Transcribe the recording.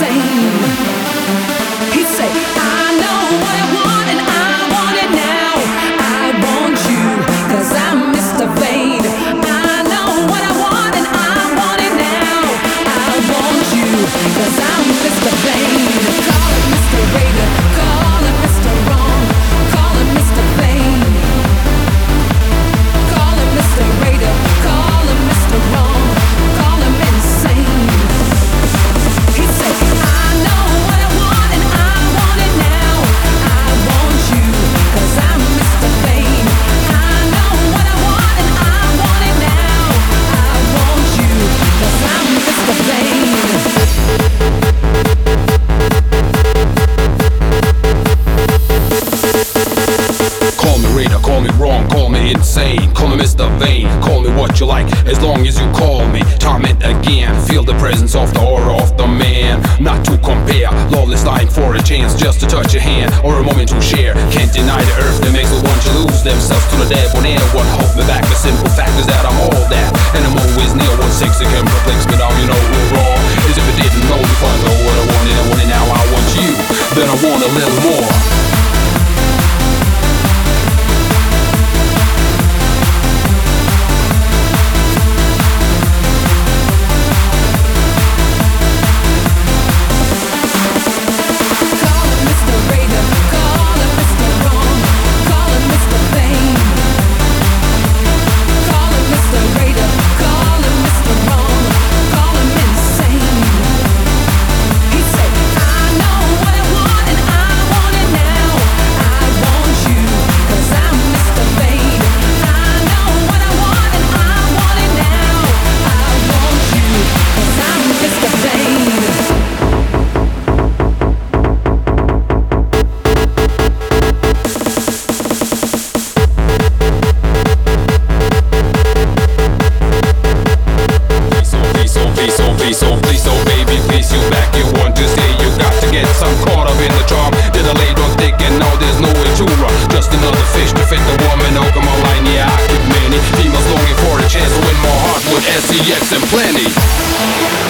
same. He said, Call me Mr. Vain, call me what you like, as long as you call me time and again. Feel the presence of the aura of the man, not to compare. Lawless dying for a chance just to touch a hand or a moment to share. Can't deny the earth that makes the want to lose themselves to the dead one air. What hold me back? The simple fact is that I'm all that, and I'm always near. One six can perplex me down, you know we're raw. As if it didn't know, if I know what I wanted, I wanted now. I want you, then I want a little more. in the charm Did a lay dog dick and now there's no way to run. Just another fish to fit the woman. Oh come online, yeah I keep many Females longing for a chance to win more with SEX and plenty.